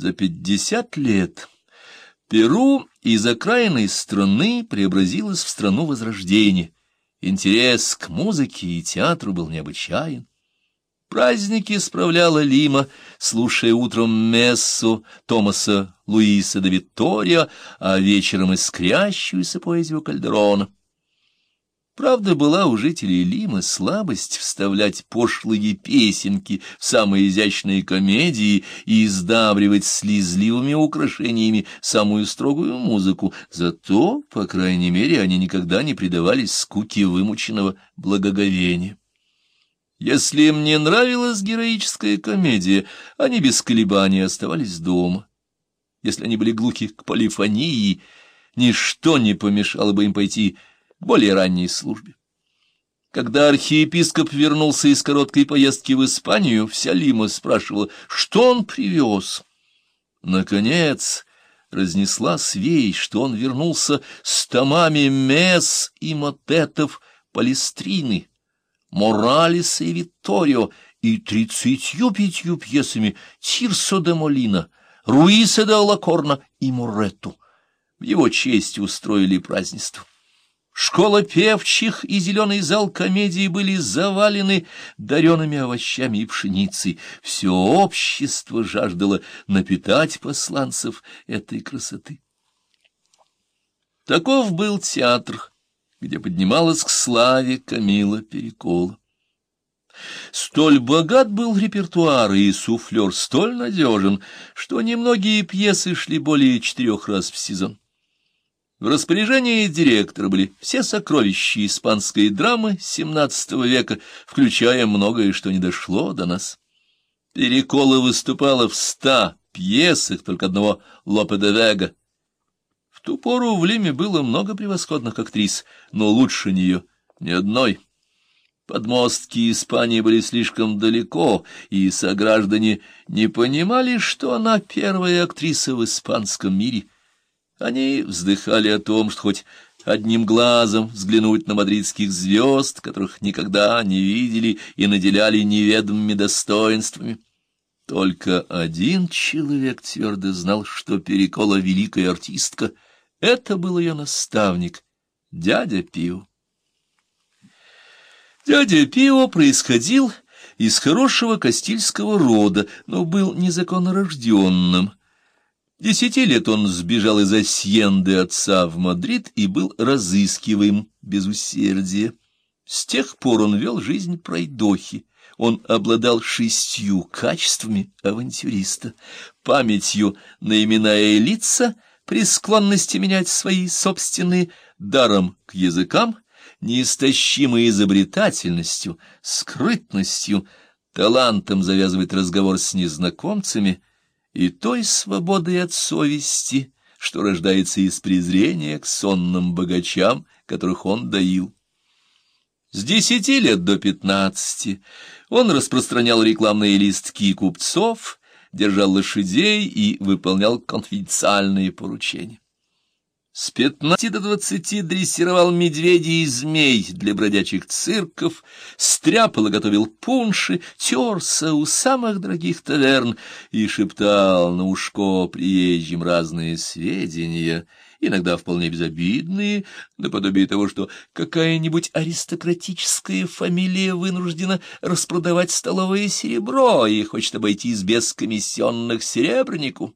За пятьдесят лет Перу из окраинной страны преобразилась в страну Возрождения. Интерес к музыке и театру был необычайен. Праздники справляла Лима, слушая утром мессу Томаса Луиса де Витторио, а вечером искрящуюся поэзию Кальдерона. Правда, была у жителей Лимы слабость вставлять пошлые песенки в самые изящные комедии и издавривать слезливыми украшениями самую строгую музыку, зато, по крайней мере, они никогда не предавались скуке вымученного благоговения. Если им не нравилась героическая комедия, они без колебаний оставались дома. Если они были глухи к полифонии, ничто не помешало бы им пойти более ранней службе. Когда архиепископ вернулся из короткой поездки в Испанию, вся Лима спрашивала, что он привез. Наконец разнесла свей, что он вернулся с томами мес и мотетов Палестрины, Моралеса и Витторио и тридцатью пятью пьесами Тирсо де Молина, Руиса де Алакорна и Муретту. В его честь устроили празднество. Школа певчих и зеленый зал комедии были завалены дареными овощами и пшеницей. Все общество жаждало напитать посланцев этой красоты. Таков был театр, где поднималась к славе Камила Перекола. Столь богат был репертуар и суфлер столь надежен, что немногие пьесы шли более четырех раз в сезон. В распоряжении директора были все сокровища испанской драмы XVII века, включая многое, что не дошло до нас. Перекола выступала в ста пьесах только одного Лопе де Вега. В ту пору в Лиме было много превосходных актрис, но лучше нее ни одной. Подмостки Испании были слишком далеко, и сограждане не понимали, что она первая актриса в испанском мире — они вздыхали о том, что хоть одним глазом взглянуть на мадридских звезд, которых никогда не видели и наделяли неведомыми достоинствами. Только один человек твердо знал, что Перекола великая артистка. Это был ее наставник, дядя Пио. Дядя Пио происходил из хорошего кастильского рода, но был незаконнорожденным. Десяти лет он сбежал из Асьенды отца в Мадрид и был разыскиваем без усердия. С тех пор он вел жизнь пройдохи. Он обладал шестью качествами авантюриста, памятью на имена и лица, при склонности менять свои собственные, даром к языкам, неистощимой изобретательностью, скрытностью, талантом завязывать разговор с незнакомцами — и той свободой от совести, что рождается из презрения к сонным богачам, которых он доил. С десяти лет до пятнадцати он распространял рекламные листки купцов, держал лошадей и выполнял конфиденциальные поручения. С пятнадцати до двадцати дрессировал медведей и змей для бродячих цирков, стряпал и готовил пунши, терся у самых дорогих таверн и шептал на ушко приезжим разные сведения, иногда вполне безобидные, наподобие того, что какая-нибудь аристократическая фамилия вынуждена распродавать столовое серебро и хочет обойтись без комиссионных серебрянику.